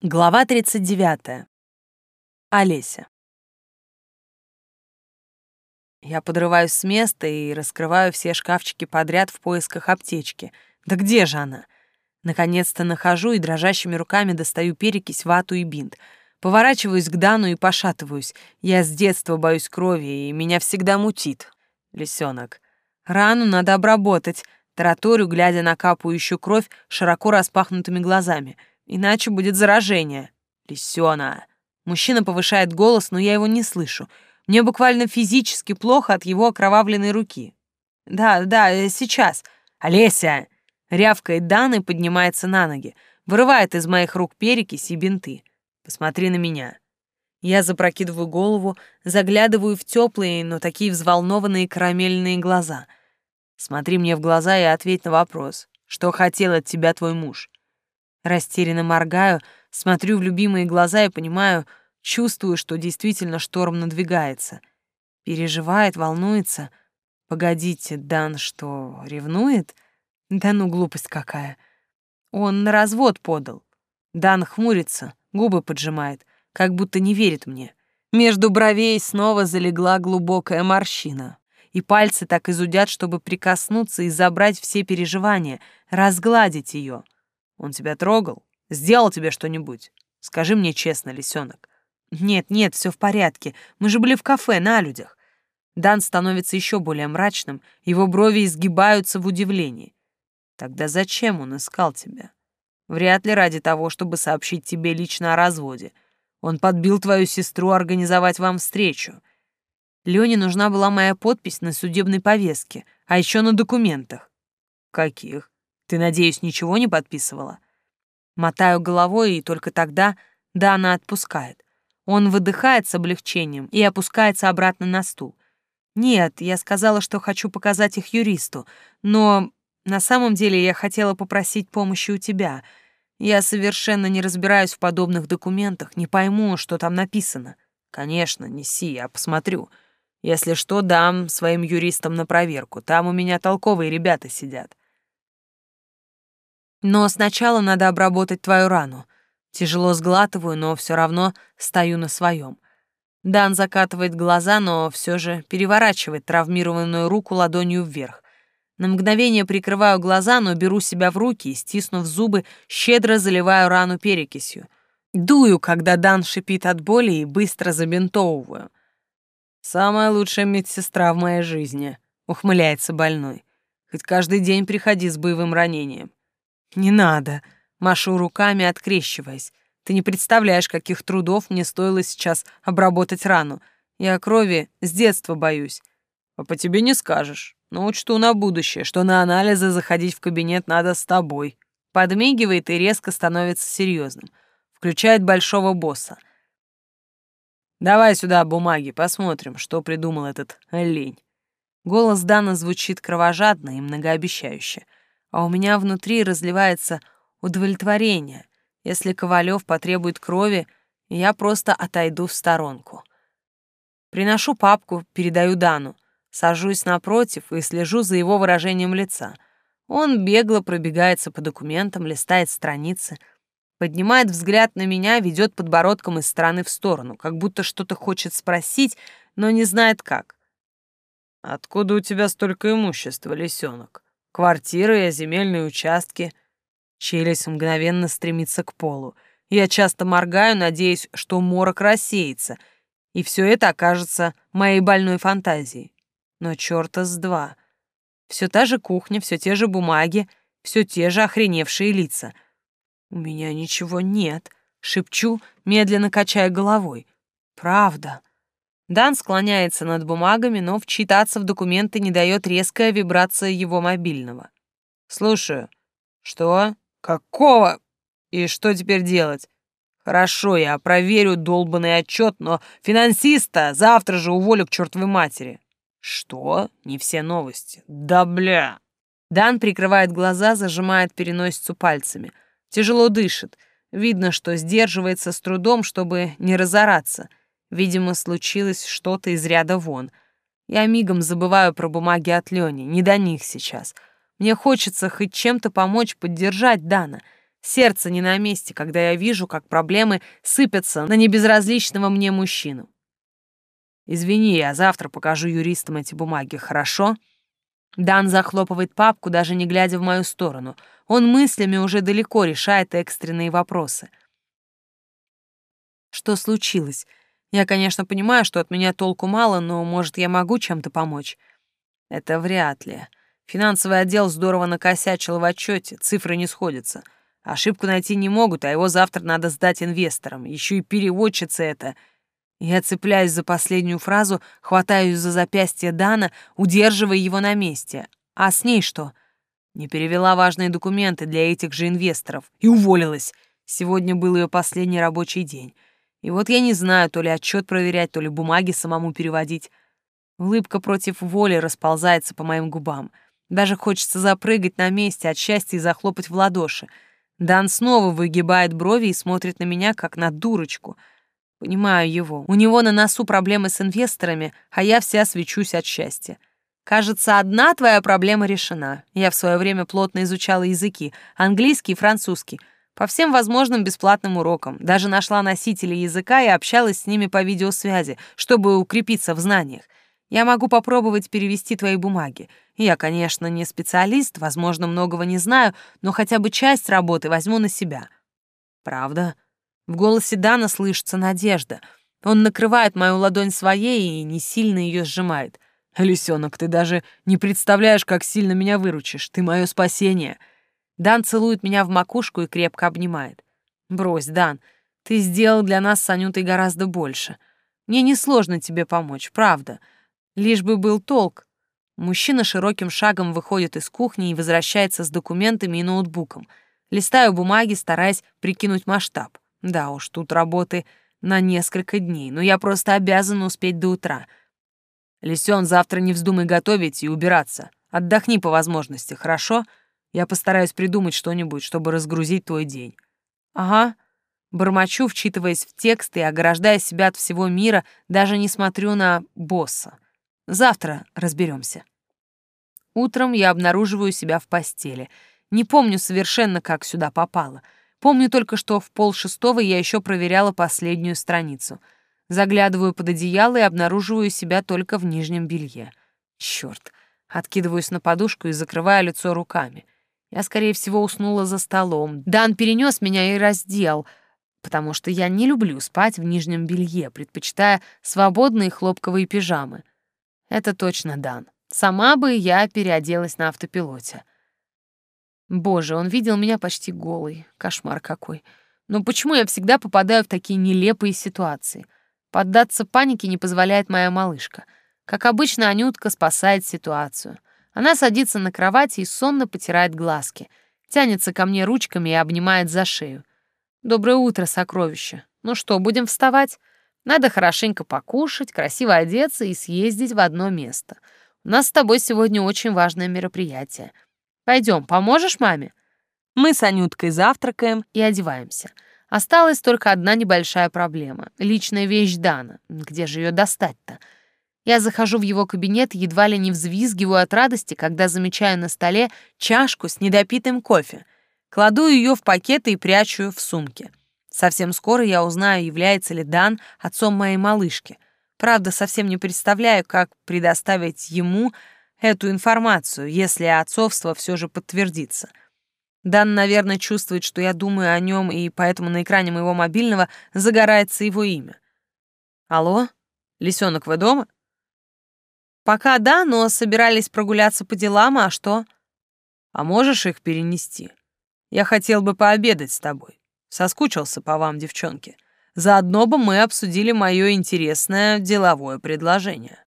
Глава 39. Олеся. Я подрываюсь с места и раскрываю все шкафчики подряд в поисках аптечки. Да где же она? Наконец-то нахожу и дрожащими руками достаю перекись, вату и бинт. Поворачиваюсь к Дану и пошатываюсь. Я с детства боюсь крови, и меня всегда мутит. Лисенок. Рану надо обработать. Тараторю, глядя на капающую кровь широко распахнутыми глазами — Иначе будет заражение. Лисёна. Мужчина повышает голос, но я его не слышу. Мне буквально физически плохо от его окровавленной руки. Да, да, э, сейчас. Олеся! Рявкает Дан и поднимается на ноги. Вырывает из моих рук перекись и бинты. Посмотри на меня. Я запрокидываю голову, заглядываю в теплые, но такие взволнованные карамельные глаза. Смотри мне в глаза и ответь на вопрос. Что хотел от тебя твой муж? Растерянно моргаю, смотрю в любимые глаза и понимаю, чувствую, что действительно шторм надвигается. Переживает, волнуется. Погодите, Дан что, ревнует? Да ну, глупость какая. Он на развод подал. Дан хмурится, губы поджимает, как будто не верит мне. Между бровей снова залегла глубокая морщина. И пальцы так изудят, чтобы прикоснуться и забрать все переживания, разгладить ее. Он тебя трогал? Сделал тебе что-нибудь? Скажи мне честно, лисенок. Нет, нет, все в порядке. Мы же были в кафе на людях. Дан становится еще более мрачным, его брови изгибаются в удивлении. Тогда зачем он искал тебя? Вряд ли ради того, чтобы сообщить тебе лично о разводе. Он подбил твою сестру организовать вам встречу. Лене нужна была моя подпись на судебной повестке, а еще на документах. Каких? Ты, надеюсь, ничего не подписывала? Мотаю головой, и только тогда Дана отпускает. Он выдыхает с облегчением и опускается обратно на стул. Нет, я сказала, что хочу показать их юристу, но на самом деле я хотела попросить помощи у тебя. Я совершенно не разбираюсь в подобных документах, не пойму, что там написано. Конечно, неси, я посмотрю. Если что, дам своим юристам на проверку. Там у меня толковые ребята сидят. Но сначала надо обработать твою рану. Тяжело сглатываю, но все равно стою на своем. Дан закатывает глаза, но все же переворачивает травмированную руку ладонью вверх. На мгновение прикрываю глаза, но беру себя в руки и, стиснув зубы, щедро заливаю рану перекисью. Дую, когда Дан шипит от боли и быстро забинтовываю. «Самая лучшая медсестра в моей жизни», — ухмыляется больной. «Хоть каждый день приходи с боевым ранением. «Не надо», — машу руками, открещиваясь. «Ты не представляешь, каких трудов мне стоило сейчас обработать рану. Я крови с детства боюсь. А по тебе не скажешь. Но учту на будущее, что на анализы заходить в кабинет надо с тобой». Подмигивает и резко становится серьезным. Включает большого босса. «Давай сюда бумаги, посмотрим, что придумал этот олень». Голос Дана звучит кровожадно и многообещающе — а у меня внутри разливается удовлетворение. Если Ковалев потребует крови, я просто отойду в сторонку. Приношу папку, передаю Дану, сажусь напротив и слежу за его выражением лица. Он бегло пробегается по документам, листает страницы, поднимает взгляд на меня, ведет подбородком из стороны в сторону, как будто что-то хочет спросить, но не знает как. «Откуда у тебя столько имущества, лисенок?» Квартиры земельные участки. Челюсть мгновенно стремится к полу. Я часто моргаю, надеясь, что морок рассеется, и все это окажется моей больной фантазией. Но черта с два. Все та же кухня, все те же бумаги, все те же охреневшие лица. У меня ничего нет, шепчу, медленно качая головой. Правда. Дан склоняется над бумагами, но вчитаться в документы не дает резкая вибрация его мобильного. «Слушаю. Что? Какого? И что теперь делать? Хорошо, я проверю долбанный отчет, но финансиста завтра же уволю к чертовой матери». «Что? Не все новости. Да бля!» Дан прикрывает глаза, зажимает переносицу пальцами. Тяжело дышит. Видно, что сдерживается с трудом, чтобы не разораться — Видимо, случилось что-то из ряда вон. Я мигом забываю про бумаги от Лёни, не до них сейчас. Мне хочется хоть чем-то помочь поддержать Дана. Сердце не на месте, когда я вижу, как проблемы сыпятся на небезразличного мне мужчину. Извини, я завтра покажу юристам эти бумаги, хорошо? Дан захлопывает папку, даже не глядя в мою сторону. Он мыслями уже далеко решает экстренные вопросы. Что случилось? Я, конечно, понимаю, что от меня толку мало, но, может, я могу чем-то помочь? Это вряд ли. Финансовый отдел здорово накосячил в отчете, цифры не сходятся. Ошибку найти не могут, а его завтра надо сдать инвесторам. Еще и переводчица это. Я цепляюсь за последнюю фразу, хватаюсь за запястье Дана, удерживая его на месте. А с ней что? Не перевела важные документы для этих же инвесторов и уволилась. Сегодня был ее последний рабочий день. И вот я не знаю, то ли отчет проверять, то ли бумаги самому переводить. Улыбка против воли расползается по моим губам. Даже хочется запрыгать на месте от счастья и захлопать в ладоши. Дан снова выгибает брови и смотрит на меня, как на дурочку — Понимаю его. У него на носу проблемы с инвесторами, а я вся свечусь от счастья. Кажется, одна твоя проблема решена. Я в свое время плотно изучала языки, английский и французский, по всем возможным бесплатным урокам. Даже нашла носители языка и общалась с ними по видеосвязи, чтобы укрепиться в знаниях. Я могу попробовать перевести твои бумаги. Я, конечно, не специалист, возможно, многого не знаю, но хотя бы часть работы возьму на себя. Правда? В голосе Дана слышится надежда. Он накрывает мою ладонь своей и не сильно ее сжимает. «Лисенок, ты даже не представляешь, как сильно меня выручишь. Ты мое спасение». Дан целует меня в макушку и крепко обнимает. «Брось, Дан, ты сделал для нас с Анютой гораздо больше. Мне несложно тебе помочь, правда. Лишь бы был толк». Мужчина широким шагом выходит из кухни и возвращается с документами и ноутбуком. Листаю бумаги, стараясь прикинуть масштаб. Да уж, тут работы на несколько дней, но я просто обязана успеть до утра. Лисён, завтра не вздумай готовить и убираться. Отдохни по возможности, хорошо? Я постараюсь придумать что-нибудь, чтобы разгрузить твой день. Ага. Бормочу, вчитываясь в текст и ограждая себя от всего мира, даже не смотрю на босса. Завтра разберемся. Утром я обнаруживаю себя в постели. Не помню совершенно, как сюда попала — Помню только, что в полшестого я еще проверяла последнюю страницу. Заглядываю под одеяло и обнаруживаю себя только в нижнем белье. Черт! Откидываюсь на подушку и закрываю лицо руками. Я, скорее всего, уснула за столом. Дан перенес меня и раздел, потому что я не люблю спать в нижнем белье, предпочитая свободные хлопковые пижамы. Это точно Дан. Сама бы я переоделась на автопилоте. Боже, он видел меня почти голой. Кошмар какой. Но почему я всегда попадаю в такие нелепые ситуации? Поддаться панике не позволяет моя малышка. Как обычно, Анютка спасает ситуацию. Она садится на кровати и сонно потирает глазки. Тянется ко мне ручками и обнимает за шею. «Доброе утро, сокровище. Ну что, будем вставать? Надо хорошенько покушать, красиво одеться и съездить в одно место. У нас с тобой сегодня очень важное мероприятие — Пойдем, поможешь маме?» Мы с Анюткой завтракаем и одеваемся. Осталась только одна небольшая проблема — личная вещь Дана. Где же ее достать-то? Я захожу в его кабинет, едва ли не взвизгиваю от радости, когда замечаю на столе чашку с недопитым кофе. Кладу ее в пакеты и прячу в сумке. Совсем скоро я узнаю, является ли Дан отцом моей малышки. Правда, совсем не представляю, как предоставить ему эту информацию, если отцовство все же подтвердится. Дан, наверное, чувствует, что я думаю о нем, и поэтому на экране моего мобильного загорается его имя. «Алло? Лисенок, вы дома?» «Пока да, но собирались прогуляться по делам, а что?» «А можешь их перенести? Я хотел бы пообедать с тобой. Соскучился по вам, девчонки. Заодно бы мы обсудили мое интересное деловое предложение».